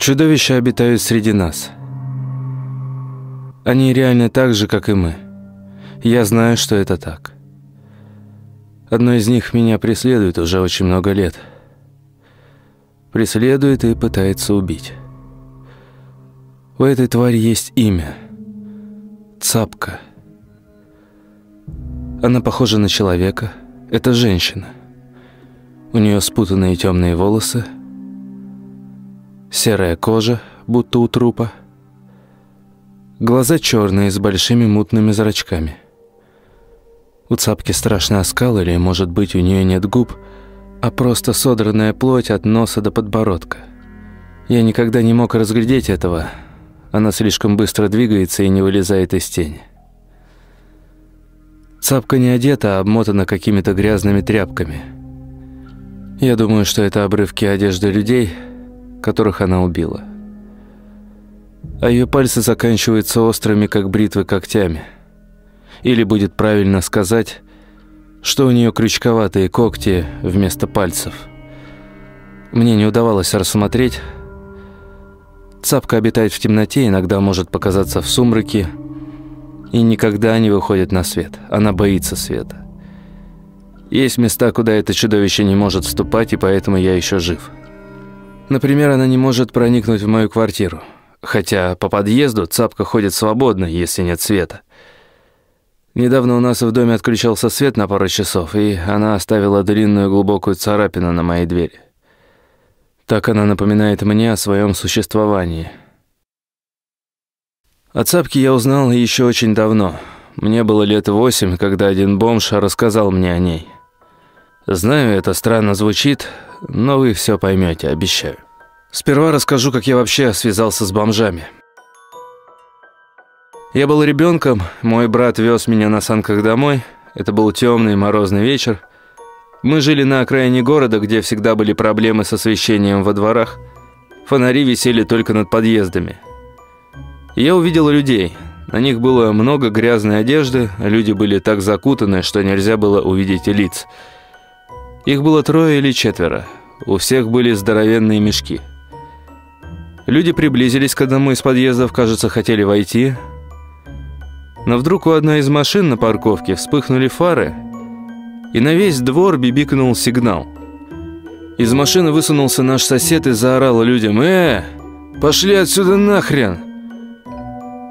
Чудовища обитают среди нас. Они реально так же, как и мы. Я знаю, что это так. Одно из них меня преследует уже очень много лет. Преследует и пытается убить. У этой твари есть имя. Цапка. Она похожа на человека. Это женщина. У нее спутанные темные волосы, серая кожа, будто у трупа, глаза черные с большими мутными зрачками. У цапки страшный оскал, или, может быть, у нее нет губ, а просто содранная плоть от носа до подбородка. Я никогда не мог разглядеть этого. Она слишком быстро двигается и не вылезает из тени. Цапка не одета, а обмотана какими-то грязными тряпками – я думаю, что это обрывки одежды людей, которых она убила. А ее пальцы заканчиваются острыми, как бритвы, когтями. Или будет правильно сказать, что у нее крючковатые когти вместо пальцев. Мне не удавалось рассмотреть. Цапка обитает в темноте, иногда может показаться в сумраке, и никогда не выходит на свет. Она боится света. Есть места, куда это чудовище не может вступать, и поэтому я еще жив. Например, она не может проникнуть в мою квартиру. Хотя по подъезду цапка ходит свободно, если нет света. Недавно у нас в доме отключался свет на пару часов, и она оставила длинную глубокую царапину на моей двери. Так она напоминает мне о своем существовании. О цапке я узнал еще очень давно. Мне было лет восемь, когда один бомж рассказал мне о ней. Знаю, это странно звучит, но вы все поймете, обещаю. Сперва расскажу, как я вообще связался с бомжами. Я был ребенком, мой брат вез меня на санках домой. Это был темный морозный вечер. Мы жили на окраине города, где всегда были проблемы с освещением во дворах. Фонари висели только над подъездами. Я увидел людей. На них было много грязной одежды, люди были так закутаны, что нельзя было увидеть лиц. Их было трое или четверо. У всех были здоровенные мешки. Люди приблизились к одному из подъездов, кажется, хотели войти. Но вдруг у одной из машин на парковке вспыхнули фары, и на весь двор бибикнул сигнал. Из машины высунулся наш сосед и заорал людям «Э, пошли отсюда нахрен!»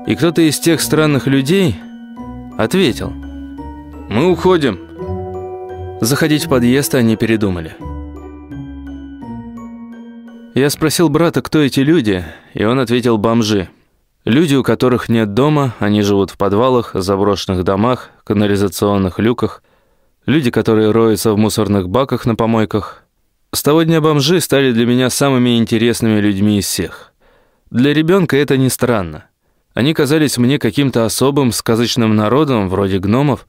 И кто-то из тех странных людей ответил «Мы уходим». Заходить в подъезд они передумали. Я спросил брата, кто эти люди, и он ответил «бомжи». Люди, у которых нет дома, они живут в подвалах, заброшенных домах, канализационных люках. Люди, которые роются в мусорных баках на помойках. С того дня бомжи стали для меня самыми интересными людьми из всех. Для ребенка это не странно. Они казались мне каким-то особым сказочным народом, вроде гномов,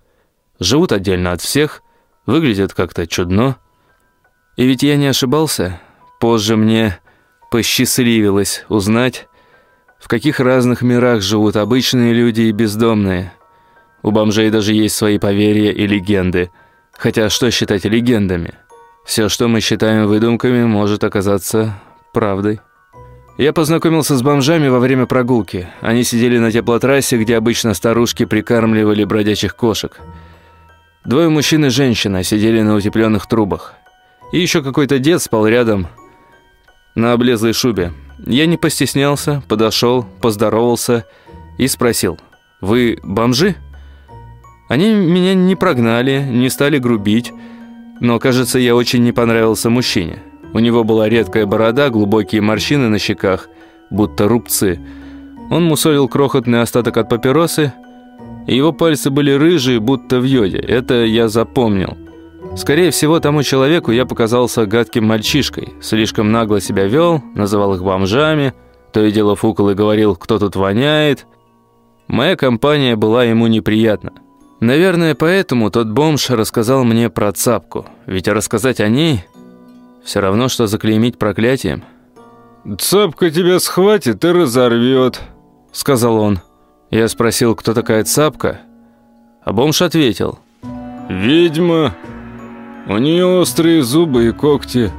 живут отдельно от всех – Выглядит как-то чудно. И ведь я не ошибался. Позже мне посчастливилось узнать, в каких разных мирах живут обычные люди и бездомные. У бомжей даже есть свои поверья и легенды. Хотя что считать легендами? Все, что мы считаем выдумками, может оказаться правдой. Я познакомился с бомжами во время прогулки. Они сидели на теплотрассе, где обычно старушки прикармливали бродячих кошек – Двое мужчин и женщина сидели на утепленных трубах. И еще какой-то дед спал рядом на облезлой шубе. Я не постеснялся, подошел, поздоровался и спросил, «Вы бомжи?» Они меня не прогнали, не стали грубить, но, кажется, я очень не понравился мужчине. У него была редкая борода, глубокие морщины на щеках, будто рубцы. Он мусолил крохотный остаток от папиросы его пальцы были рыжие, будто в йоде. Это я запомнил. Скорее всего, тому человеку я показался гадким мальчишкой. Слишком нагло себя вел, называл их бомжами, то и дело фукал и говорил, кто тут воняет. Моя компания была ему неприятна. Наверное, поэтому тот бомж рассказал мне про цапку. Ведь рассказать о ней все равно, что заклеймить проклятием. «Цапка тебя схватит и разорвет», — сказал он. Я спросил, кто такая Цапка, а бомж ответил. «Ведьма. У нее острые зубы и когти.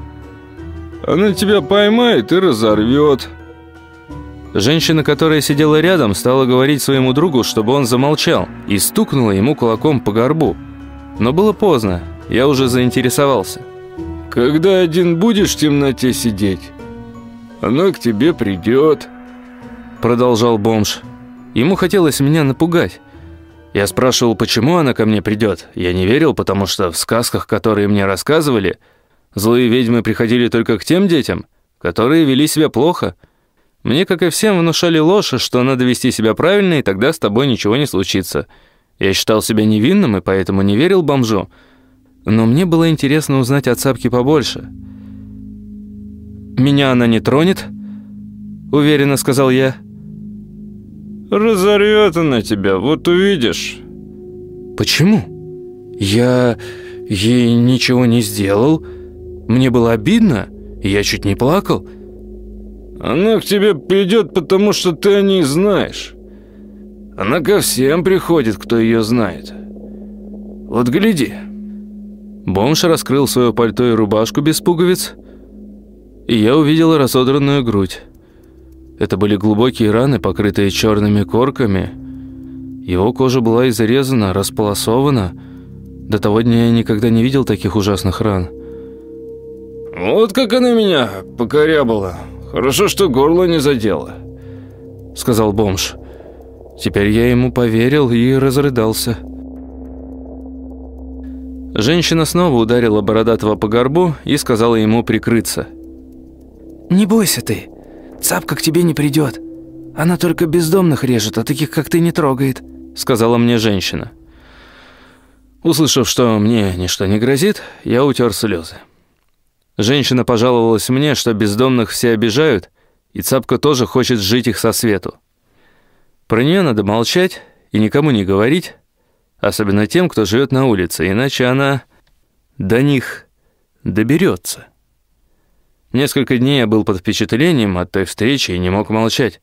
Она тебя поймает и разорвет. Женщина, которая сидела рядом, стала говорить своему другу, чтобы он замолчал, и стукнула ему кулаком по горбу. Но было поздно, я уже заинтересовался. «Когда один будешь в темноте сидеть, она к тебе придет», — продолжал бомж. Ему хотелось меня напугать. Я спрашивал, почему она ко мне придет. Я не верил, потому что в сказках, которые мне рассказывали, злые ведьмы приходили только к тем детям, которые вели себя плохо — мне, как и всем, внушали ложь, что надо вести себя правильно, и тогда с тобой ничего не случится. Я считал себя невинным и поэтому не верил бомжу. Но мне было интересно узнать от Цапки побольше. «Меня она не тронет?» — уверенно сказал я. «Разорвет она тебя, вот увидишь». «Почему? Я ей ничего не сделал. Мне было обидно, я чуть не плакал». Она к тебе придет, потому что ты о ней знаешь. Она ко всем приходит, кто ее знает. Вот гляди». Бомж раскрыл свое пальто и рубашку без пуговиц, и я увидел разодранную грудь. Это были глубокие раны, покрытые черными корками. Его кожа была изрезана, располосована. До того дня я никогда не видел таких ужасных ран. «Вот как она меня покорябала», «Хорошо, что горло не задело», — сказал бомж. Теперь я ему поверил и разрыдался. Женщина снова ударила Бородатого по горбу и сказала ему прикрыться. «Не бойся ты, цапка к тебе не придет. Она только бездомных режет, а таких, как ты, не трогает», — сказала мне женщина. Услышав, что мне ничто не грозит, я утер слезы. Женщина пожаловалась мне, что бездомных все обижают, и Цапка тоже хочет жить их со свету. Про нее надо молчать и никому не говорить, особенно тем, кто живет на улице, иначе она до них доберется. Несколько дней я был под впечатлением от той встречи и не мог молчать.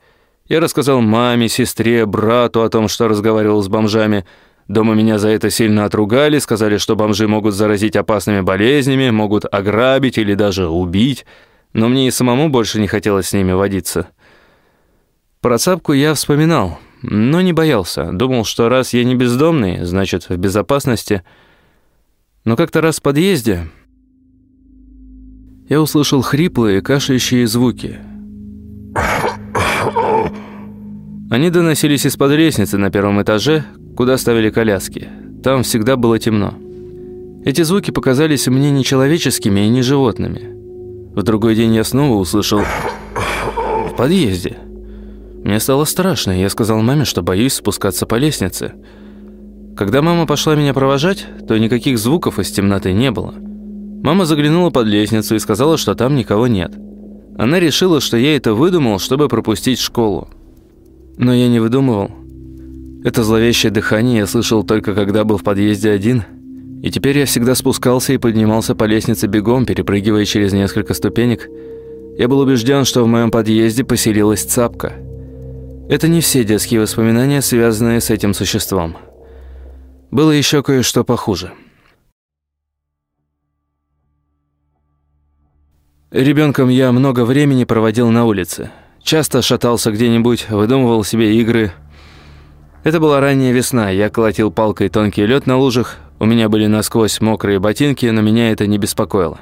Я рассказал маме, сестре, брату о том, что разговаривал с бомжами – Дома меня за это сильно отругали, сказали, что бомжи могут заразить опасными болезнями, могут ограбить или даже убить, но мне и самому больше не хотелось с ними водиться. Про цапку я вспоминал, но не боялся. Думал, что раз я не бездомный, значит, в безопасности. Но как-то раз в подъезде я услышал хриплые, кашляющие звуки. Они доносились из-под лестницы на первом этаже, куда ставили коляски. Там всегда было темно. Эти звуки показались мне нечеловеческими и не животными. В другой день я снова услышал в подъезде. Мне стало страшно, и я сказал маме, что боюсь спускаться по лестнице. Когда мама пошла меня провожать, то никаких звуков из темноты не было. Мама заглянула под лестницу и сказала, что там никого нет. Она решила, что я это выдумал, чтобы пропустить школу. Но я не выдумывал. Это зловещее дыхание я слышал только когда был в подъезде один, и теперь я всегда спускался и поднимался по лестнице бегом, перепрыгивая через несколько ступенек. Я был убежден, что в моем подъезде поселилась цапка. Это не все детские воспоминания, связанные с этим существом. Было еще кое-что похуже. Ребенком я много времени проводил на улице. Часто шатался где-нибудь, выдумывал себе игры – это была ранняя весна, я колотил палкой тонкий лед на лужах, у меня были насквозь мокрые ботинки, но меня это не беспокоило.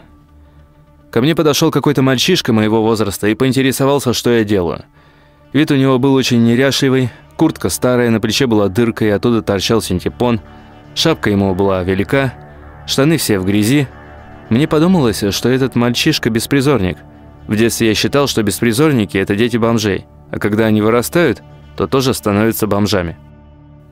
Ко мне подошел какой-то мальчишка моего возраста и поинтересовался, что я делаю. Вид у него был очень неряшливый, куртка старая, на плече была дырка, и оттуда торчал синтепон, шапка ему была велика, штаны все в грязи. Мне подумалось, что этот мальчишка беспризорник. В детстве я считал, что беспризорники – это дети бомжей, а когда они вырастают, то тоже становятся бомжами.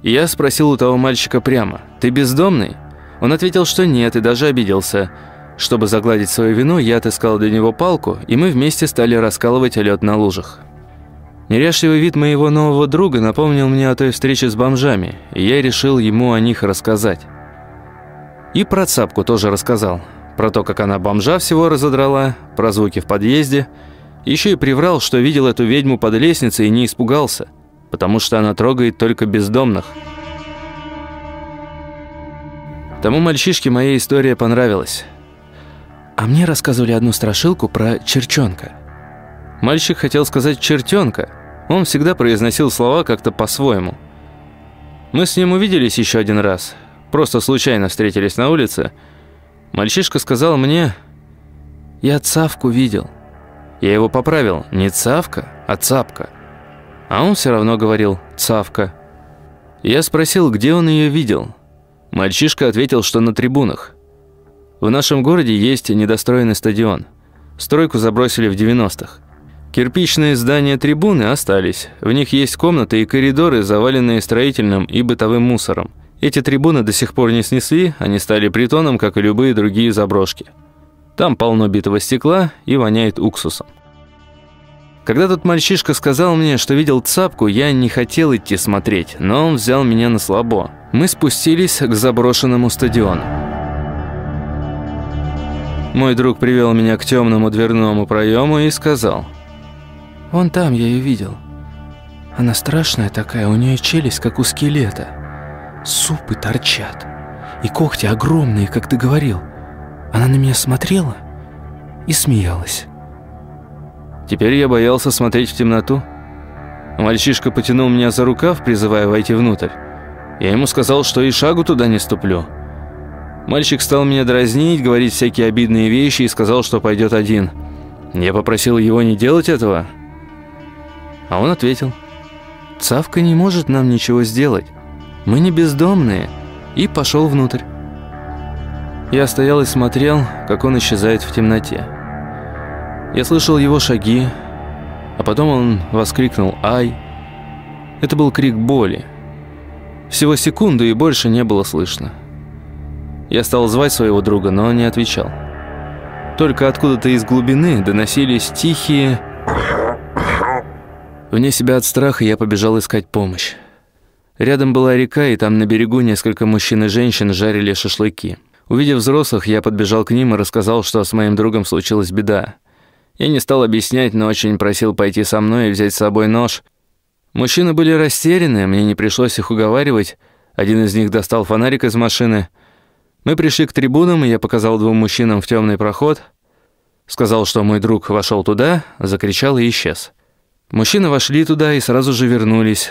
Я спросил у того мальчика прямо, «Ты бездомный?» Он ответил, что нет, и даже обиделся. Чтобы загладить свою вину, я отыскал для него палку, и мы вместе стали раскалывать лед на лужах. Неряшливый вид моего нового друга напомнил мне о той встрече с бомжами, и я решил ему о них рассказать. И про цапку тоже рассказал. Про то, как она бомжа всего разодрала, про звуки в подъезде. Еще и приврал, что видел эту ведьму под лестницей и не испугался – потому что она трогает только бездомных. Тому мальчишке моя история понравилась. А мне рассказывали одну страшилку про черчонка. Мальчик хотел сказать «чертенка», Он всегда произносил слова как-то по-своему. Мы с ним увиделись еще один раз. Просто случайно встретились на улице. Мальчишка сказал мне, «Я Цавку видел». Я его поправил, не Цавка, а Цапка. А он все равно говорил «Цавка». Я спросил, где он ее видел. Мальчишка ответил, что на трибунах. В нашем городе есть недостроенный стадион. Стройку забросили в 90-х. Кирпичные здания трибуны остались. В них есть комнаты и коридоры, заваленные строительным и бытовым мусором. Эти трибуны до сих пор не снесли, они стали притоном, как и любые другие заброшки. Там полно битого стекла и воняет уксусом. Когда тот мальчишка сказал мне, что видел цапку, я не хотел идти смотреть, но он взял меня на слабо. Мы спустились к заброшенному стадиону. Мой друг привел меня к темному дверному проему и сказал. «Вон там я ее видел. Она страшная такая, у нее челюсть, как у скелета. Супы торчат. И когти огромные, как ты говорил. Она на меня смотрела и смеялась». Теперь я боялся смотреть в темноту. Мальчишка потянул меня за рукав, призывая войти внутрь. Я ему сказал, что и шагу туда не ступлю. Мальчик стал меня дразнить, говорить всякие обидные вещи и сказал, что пойдет один. Я попросил его не делать этого. А он ответил, «Цавка не может нам ничего сделать. Мы не бездомные». И пошел внутрь. Я стоял и смотрел, как он исчезает в темноте. Я слышал его шаги, а потом он воскликнул «Ай!». Это был крик боли. Всего секунду и больше не было слышно. Я стал звать своего друга, но он не отвечал. Только откуда-то из глубины доносились тихие... Вне себя от страха я побежал искать помощь. Рядом была река, и там на берегу несколько мужчин и женщин жарили шашлыки. Увидев взрослых, я подбежал к ним и рассказал, что с моим другом случилась беда. Я не стал объяснять, но очень просил пойти со мной и взять с собой нож. Мужчины были растеряны, мне не пришлось их уговаривать. Один из них достал фонарик из машины. Мы пришли к трибунам, и я показал двум мужчинам в темный проход. Сказал, что мой друг вошел туда, закричал и исчез. Мужчины вошли туда и сразу же вернулись.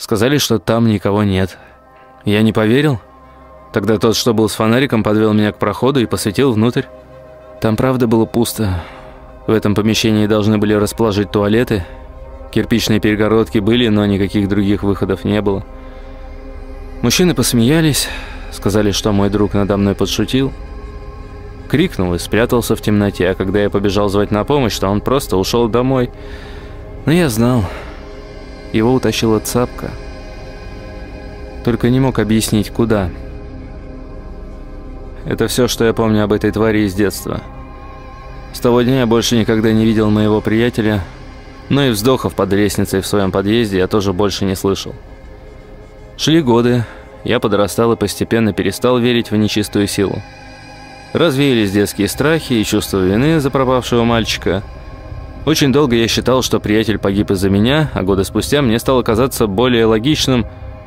Сказали, что там никого нет. Я не поверил. Тогда тот, что был с фонариком, подвел меня к проходу и посветил внутрь. Там правда было пусто. В этом помещении должны были расположить туалеты. Кирпичные перегородки были, но никаких других выходов не было. Мужчины посмеялись, сказали, что мой друг надо мной подшутил. Крикнул и спрятался в темноте, а когда я побежал звать на помощь, то он просто ушел домой. Но я знал, его утащила цапка. Только не мог объяснить, куда. Это все, что я помню об этой твари из детства. С того дня я больше никогда не видел моего приятеля, но и вздохов под лестницей в своем подъезде я тоже больше не слышал. Шли годы, я подрастал и постепенно перестал верить в нечистую силу. Развеялись детские страхи и чувство вины за пропавшего мальчика. Очень долго я считал, что приятель погиб из-за меня, а годы спустя мне стало казаться более логичным,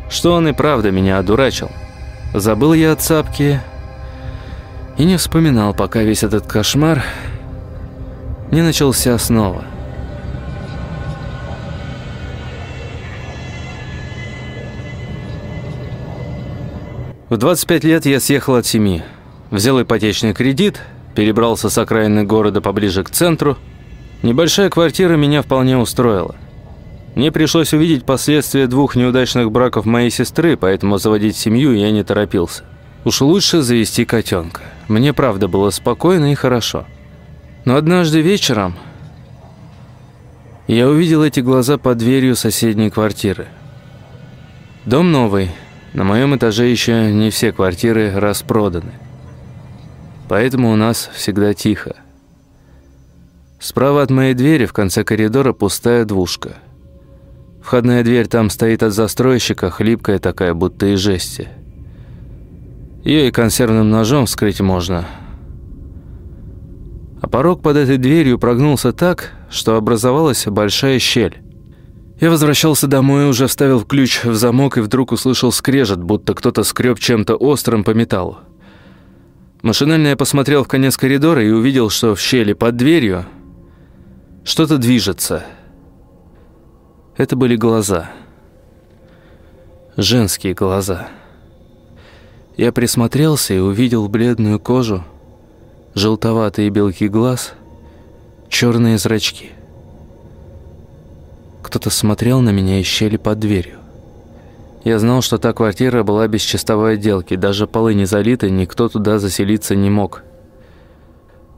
что он и правда меня одурачил. Забыл я от цапки, и не вспоминал, пока весь этот кошмар не начался снова. В 25 лет я съехал от семьи. Взял ипотечный кредит, перебрался с окраины города поближе к центру. Небольшая квартира меня вполне устроила. Мне пришлось увидеть последствия двух неудачных браков моей сестры, поэтому заводить семью я не торопился. Уж лучше завести котенка. Мне правда было спокойно и хорошо. Но однажды вечером я увидел эти глаза под дверью соседней квартиры. Дом новый. На моем этаже еще не все квартиры распроданы. Поэтому у нас всегда тихо. Справа от моей двери в конце коридора пустая двушка. Входная дверь там стоит от застройщика, хлипкая такая, будто из жести. Ее и консервным ножом вскрыть можно. А порог под этой дверью прогнулся так, что образовалась большая щель. Я возвращался домой, уже вставил ключ в замок и вдруг услышал скрежет, будто кто-то скреб чем-то острым по металлу. Машинально я посмотрел в конец коридора и увидел, что в щели под дверью что-то движется. Это были глаза. Женские глаза. Я присмотрелся и увидел бледную кожу, желтоватые белки глаз, черные зрачки. Кто-то смотрел на меня из щели под дверью. Я знал, что та квартира была без чистовой отделки, даже полы не залиты, никто туда заселиться не мог.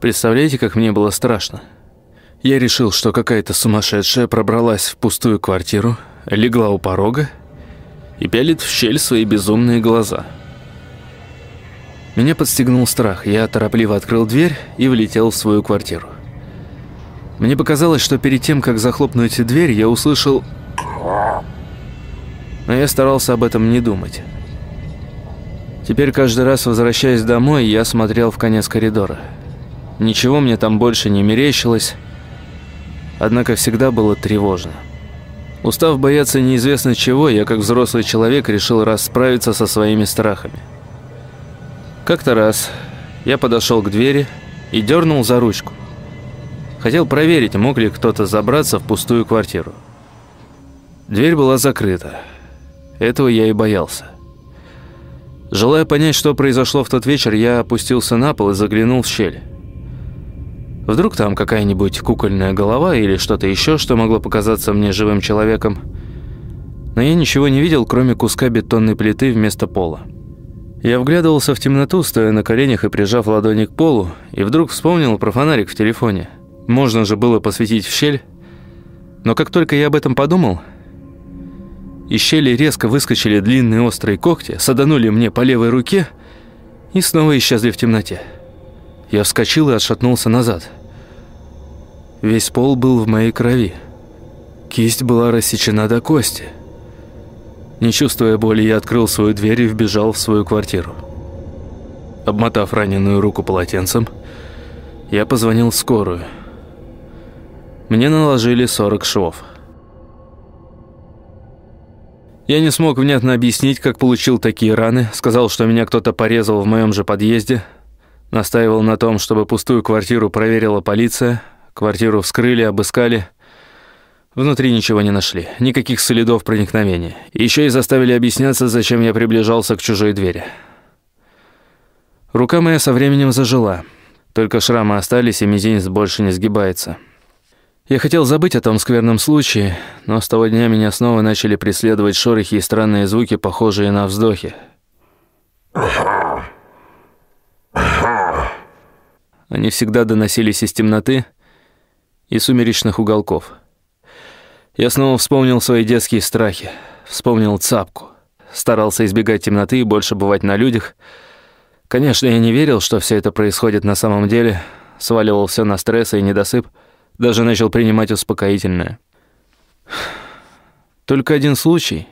Представляете, как мне было страшно? Я решил, что какая-то сумасшедшая пробралась в пустую квартиру, легла у порога и пялит в щель свои безумные глаза. Меня подстегнул страх. Я торопливо открыл дверь и влетел в свою квартиру. Мне показалось, что перед тем, как захлопнуть дверь, я услышал... Но я старался об этом не думать. Теперь каждый раз, возвращаясь домой, я смотрел в конец коридора. Ничего мне там больше не мерещилось, однако всегда было тревожно. Устав бояться неизвестно чего, я как взрослый человек решил расправиться со своими страхами. Как-то раз я подошел к двери и дернул за ручку. Хотел проверить, мог ли кто-то забраться в пустую квартиру. Дверь была закрыта. Этого я и боялся. Желая понять, что произошло в тот вечер, я опустился на пол и заглянул в щель. Вдруг там какая-нибудь кукольная голова или что-то еще, что могло показаться мне живым человеком. Но я ничего не видел, кроме куска бетонной плиты вместо пола. Я вглядывался в темноту, стоя на коленях и прижав ладони к полу, и вдруг вспомнил про фонарик в телефоне. Можно же было посветить в щель. Но как только я об этом подумал, из щели резко выскочили длинные острые когти, саданули мне по левой руке и снова исчезли в темноте. Я вскочил и отшатнулся назад. Весь пол был в моей крови. Кисть была рассечена до кости. Не чувствуя боли, я открыл свою дверь и вбежал в свою квартиру. Обмотав раненую руку полотенцем, я позвонил в скорую. Мне наложили 40 швов. Я не смог внятно объяснить, как получил такие раны. Сказал, что меня кто-то порезал в моем же подъезде, Настаивал на том, чтобы пустую квартиру проверила полиция. Квартиру вскрыли, обыскали. Внутри ничего не нашли, никаких следов проникновения. Еще и заставили объясняться, зачем я приближался к чужой двери. Рука моя со временем зажила. Только шрамы остались, и мизинец больше не сгибается. Я хотел забыть о том скверном случае, но с того дня меня снова начали преследовать шорохи и странные звуки, похожие на вздохи. Они всегда доносились из темноты и сумеречных уголков. Я снова вспомнил свои детские страхи, вспомнил цапку. Старался избегать темноты и больше бывать на людях. Конечно, я не верил, что все это происходит на самом деле, сваливал все на стресс и недосып, даже начал принимать успокоительное. Только один случай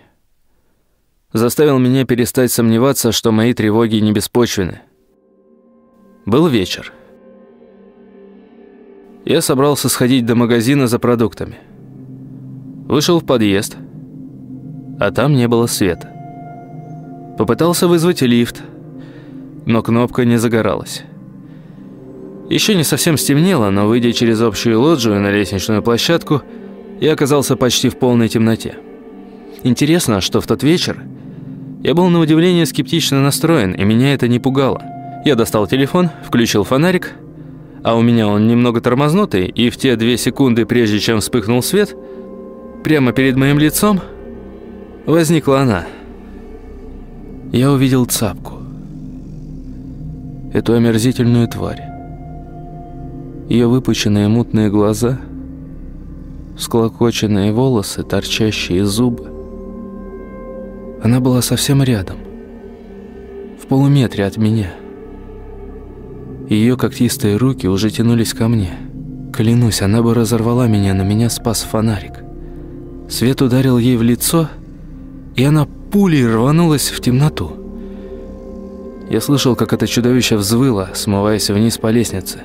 заставил меня перестать сомневаться, что мои тревоги не беспочвены. Был вечер. Я собрался сходить до магазина за продуктами. Вышел в подъезд, а там не было света. Попытался вызвать лифт, но кнопка не загоралась. Еще не совсем стемнело, но выйдя через общую лоджию на лестничную площадку, я оказался почти в полной темноте. Интересно, что в тот вечер я был на удивление скептично настроен, и меня это не пугало. Я достал телефон, включил фонарик – а у меня он немного тормознутый, и в те две секунды, прежде чем вспыхнул свет, прямо перед моим лицом возникла она. Я увидел цапку. Эту омерзительную тварь. Ее выпученные мутные глаза, склокоченные волосы, торчащие зубы. Она была совсем рядом, в полуметре от меня. Ее когтистые руки уже тянулись ко мне. Клянусь, она бы разорвала меня, но меня спас фонарик. Свет ударил ей в лицо, и она пулей рванулась в темноту. Я слышал, как это чудовище взвыло, смываясь вниз по лестнице.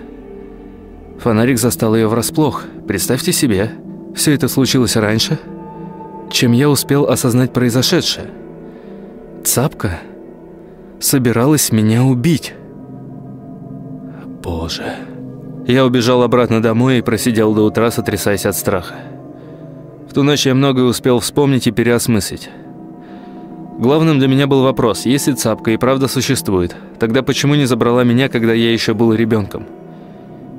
Фонарик застал ее врасплох. Представьте себе, все это случилось раньше, чем я успел осознать произошедшее. Цапка собиралась меня убить. Боже. Я убежал обратно домой и просидел до утра, сотрясаясь от страха. В ту ночь я многое успел вспомнить и переосмыслить. Главным для меня был вопрос, если цапка и правда существует, тогда почему не забрала меня, когда я еще был ребенком?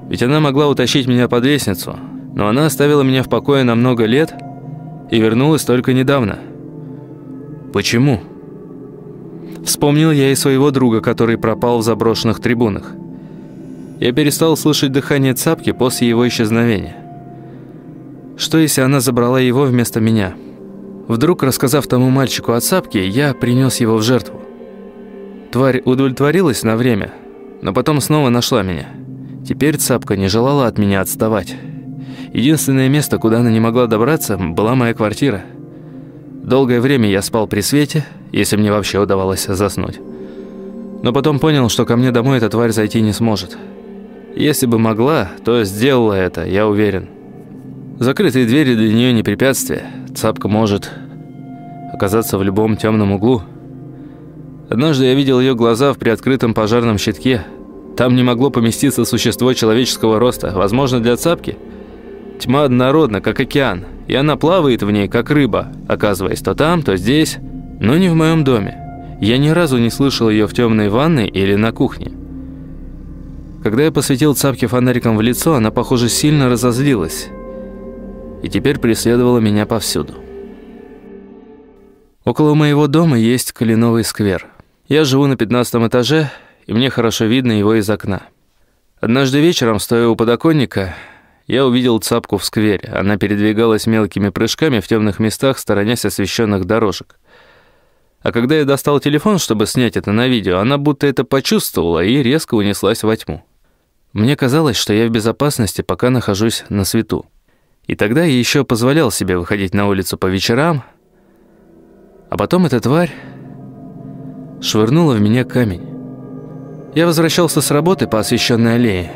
Ведь она могла утащить меня под лестницу, но она оставила меня в покое на много лет и вернулась только недавно. Почему? Вспомнил я и своего друга, который пропал в заброшенных трибунах. Я перестал слышать дыхание цапки после его исчезновения. Что если она забрала его вместо меня? Вдруг, рассказав тому мальчику о цапке, я принес его в жертву. Тварь удовлетворилась на время, но потом снова нашла меня. Теперь цапка не желала от меня отставать. Единственное место, куда она не могла добраться, была моя квартира. Долгое время я спал при свете, если мне вообще удавалось заснуть. Но потом понял, что ко мне домой эта тварь зайти не сможет. Если бы могла, то сделала это, я уверен. Закрытые двери для нее не препятствие. Цапка может оказаться в любом темном углу. Однажды я видел ее глаза в приоткрытом пожарном щитке. Там не могло поместиться существо человеческого роста. Возможно, для цапки. Тьма однородна, как океан, и она плавает в ней, как рыба, оказываясь то там, то здесь, но не в моем доме. Я ни разу не слышал ее в темной ванной или на кухне. Когда я посветил цапке фонариком в лицо, она, похоже, сильно разозлилась и теперь преследовала меня повсюду. Около моего дома есть кленовый сквер. Я живу на пятнадцатом этаже, и мне хорошо видно его из окна. Однажды вечером, стоя у подоконника, я увидел цапку в сквере. Она передвигалась мелкими прыжками в темных местах, сторонясь освещенных дорожек. А когда я достал телефон, чтобы снять это на видео, она будто это почувствовала и резко унеслась во тьму. Мне казалось, что я в безопасности, пока нахожусь на свету. И тогда я еще позволял себе выходить на улицу по вечерам, а потом эта тварь швырнула в меня камень. Я возвращался с работы по освещенной аллее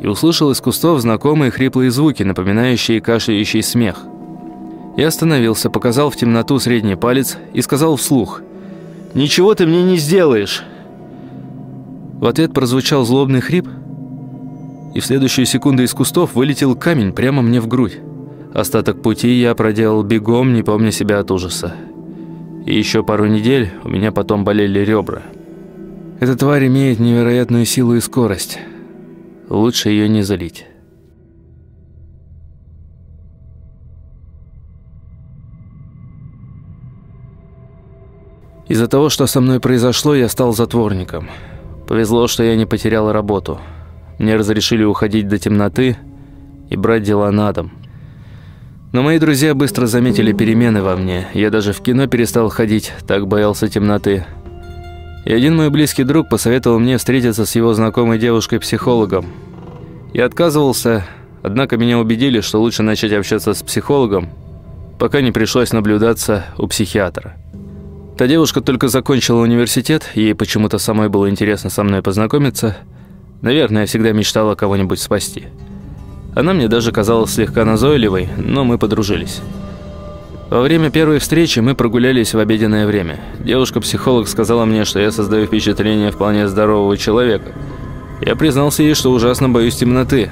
и услышал из кустов знакомые хриплые звуки, напоминающие кашляющий смех. Я остановился, показал в темноту средний палец и сказал вслух «Ничего ты мне не сделаешь!» В ответ прозвучал злобный хрип, и в следующую секунду из кустов вылетел камень прямо мне в грудь. Остаток пути я проделал бегом, не помня себя от ужаса. И еще пару недель у меня потом болели ребра. Эта тварь имеет невероятную силу и скорость. Лучше ее не залить. Из-за того, что со мной произошло, я стал затворником. Повезло, что я не потерял работу. Мне разрешили уходить до темноты и брать дела на дом. Но мои друзья быстро заметили перемены во мне. Я даже в кино перестал ходить, так боялся темноты. И один мой близкий друг посоветовал мне встретиться с его знакомой девушкой-психологом. Я отказывался, однако меня убедили, что лучше начать общаться с психологом, пока не пришлось наблюдаться у психиатра. Та девушка только закончила университет, ей почему-то самой было интересно со мной познакомиться. Наверное, я всегда мечтала кого-нибудь спасти. Она мне даже казалась слегка назойливой, но мы подружились. Во время первой встречи мы прогулялись в обеденное время. Девушка-психолог сказала мне, что я создаю впечатление вполне здорового человека. Я признался ей, что ужасно боюсь темноты.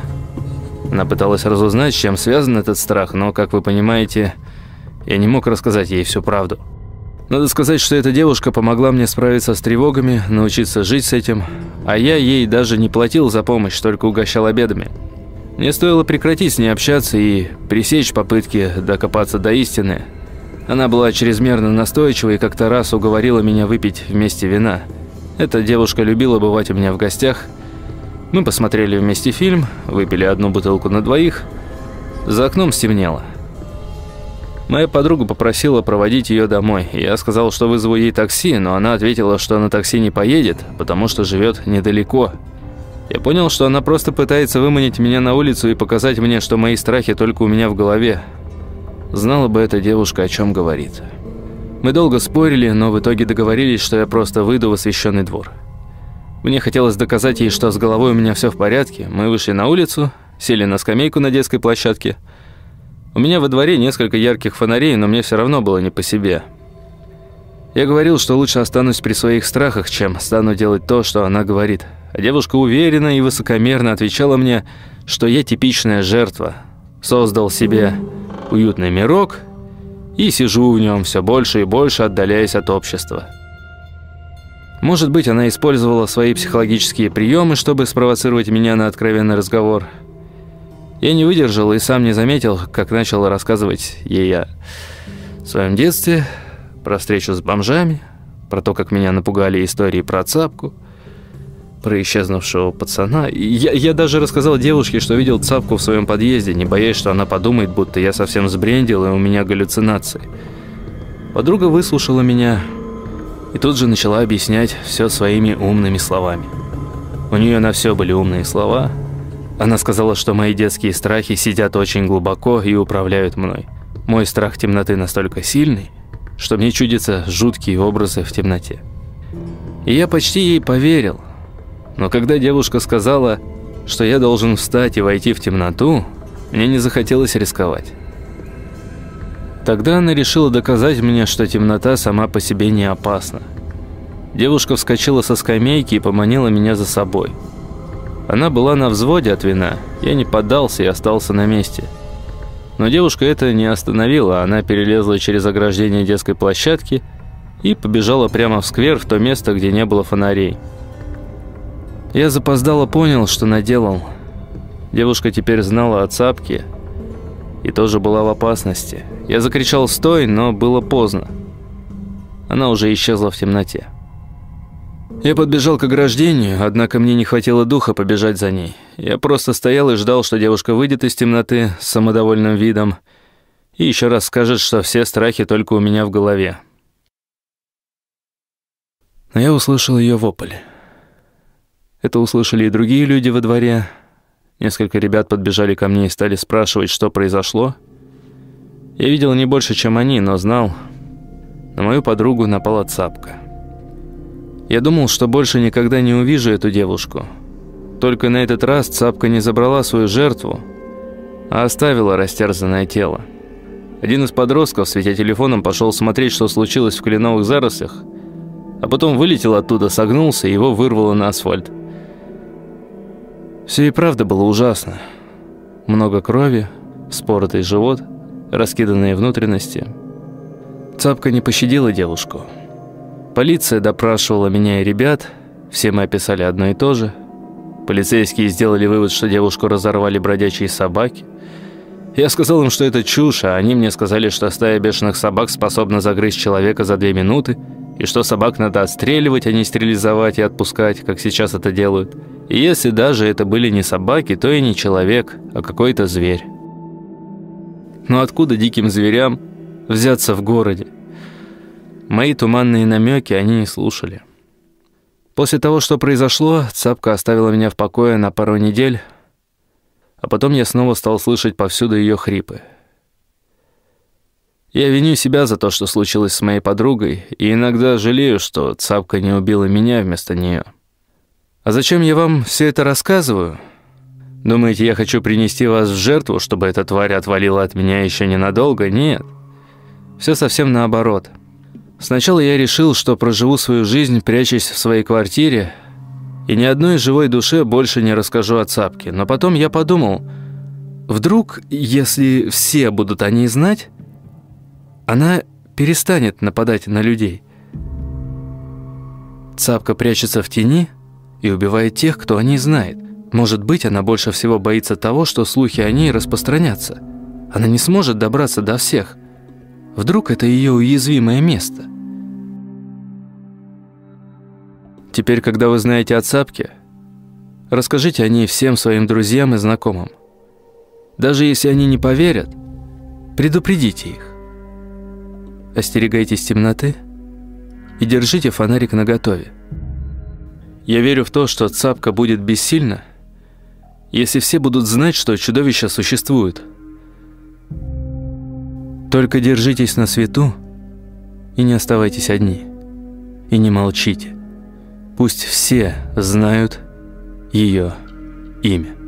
Она пыталась разузнать, с чем связан этот страх, но, как вы понимаете, я не мог рассказать ей всю правду. Надо сказать, что эта девушка помогла мне справиться с тревогами, научиться жить с этим, а я ей даже не платил за помощь, только угощал обедами. Мне стоило прекратить с ней общаться и пресечь попытки докопаться до истины. Она была чрезмерно настойчива и как-то раз уговорила меня выпить вместе вина. Эта девушка любила бывать у меня в гостях. Мы посмотрели вместе фильм, выпили одну бутылку на двоих. За окном стемнело. Моя подруга попросила проводить ее домой. Я сказал, что вызову ей такси, но она ответила, что на такси не поедет, потому что живет недалеко. Я понял, что она просто пытается выманить меня на улицу и показать мне, что мои страхи только у меня в голове. Знала бы эта девушка, о чем говорит. Мы долго спорили, но в итоге договорились, что я просто выйду в освещенный двор. Мне хотелось доказать ей, что с головой у меня все в порядке. Мы вышли на улицу, сели на скамейку на детской площадке. У меня во дворе несколько ярких фонарей, но мне все равно было не по себе. Я говорил, что лучше останусь при своих страхах, чем стану делать то, что она говорит. А девушка уверенно и высокомерно отвечала мне, что я типичная жертва. Создал себе уютный мирок и сижу в нем все больше и больше, отдаляясь от общества. Может быть, она использовала свои психологические приемы, чтобы спровоцировать меня на откровенный разговор. Я не выдержал и сам не заметил, как начал рассказывать ей о своем детстве, про встречу с бомжами, про то, как меня напугали истории про цапку, про исчезнувшего пацана. Я, я даже рассказал девушке, что видел цапку в своем подъезде, не боясь, что она подумает, будто я совсем сбрендил и у меня галлюцинации. Подруга выслушала меня и тут же начала объяснять все своими умными словами. У нее на все были умные слова. Она сказала, что мои детские страхи сидят очень глубоко и управляют мной. Мой страх темноты настолько сильный, что мне чудятся жуткие образы в темноте. И я почти ей поверил. Но когда девушка сказала, что я должен встать и войти в темноту, мне не захотелось рисковать. Тогда она решила доказать мне, что темнота сама по себе не опасна. Девушка вскочила со скамейки и поманила меня за собой. Она была на взводе от вина. Я не поддался и остался на месте. Но девушка это не остановила. Она перелезла через ограждение детской площадки и побежала прямо в сквер, в то место, где не было фонарей. Я запоздало понял, что наделал. Девушка теперь знала о цапке и тоже была в опасности. Я закричал «Стой!», но было поздно. Она уже исчезла в темноте. Я подбежал к ограждению, однако мне не хватило духа побежать за ней. Я просто стоял и ждал, что девушка выйдет из темноты с самодовольным видом и еще раз скажет, что все страхи только у меня в голове. Но я услышал ее вопль. Это услышали и другие люди во дворе. Несколько ребят подбежали ко мне и стали спрашивать, что произошло. Я видел не больше, чем они, но знал, на мою подругу напала цапка. Я думал, что больше никогда не увижу эту девушку. Только на этот раз цапка не забрала свою жертву, а оставила растерзанное тело. Один из подростков, светя телефоном, пошел смотреть, что случилось в кленовых зарослях, а потом вылетел оттуда, согнулся, и его вырвало на асфальт. Все и правда было ужасно. Много крови, споротый живот, раскиданные внутренности. Цапка не пощадила девушку. Полиция допрашивала меня и ребят, все мы описали одно и то же. Полицейские сделали вывод, что девушку разорвали бродячие собаки. Я сказал им, что это чушь, а они мне сказали, что стая бешеных собак способна загрызть человека за две минуты, и что собак надо отстреливать, а не стерилизовать и отпускать, как сейчас это делают. И если даже это были не собаки, то и не человек, а какой-то зверь. Но откуда диким зверям взяться в городе? Мои туманные намеки они не слушали. После того, что произошло, Цапка оставила меня в покое на пару недель, а потом я снова стал слышать повсюду ее хрипы. Я виню себя за то, что случилось с моей подругой, и иногда жалею, что Цапка не убила меня вместо нее. А зачем я вам все это рассказываю? Думаете, я хочу принести вас в жертву, чтобы эта тварь отвалила от меня еще ненадолго? Нет. Все совсем наоборот. Сначала я решил, что проживу свою жизнь, прячась в своей квартире, и ни одной живой душе больше не расскажу о Цапке. Но потом я подумал, вдруг, если все будут о ней знать, она перестанет нападать на людей. Цапка прячется в тени и убивает тех, кто о ней знает. Может быть, она больше всего боится того, что слухи о ней распространятся. Она не сможет добраться до всех. Вдруг это ее уязвимое место. Теперь, когда вы знаете о Цапке, расскажите о ней всем своим друзьям и знакомым. Даже если они не поверят, предупредите их. Остерегайтесь темноты и держите фонарик наготове. Я верю в то, что Цапка будет бессильна, если все будут знать, что чудовища существуют. Только держитесь на свету и не оставайтесь одни. И не молчите. Пусть все знают ее имя.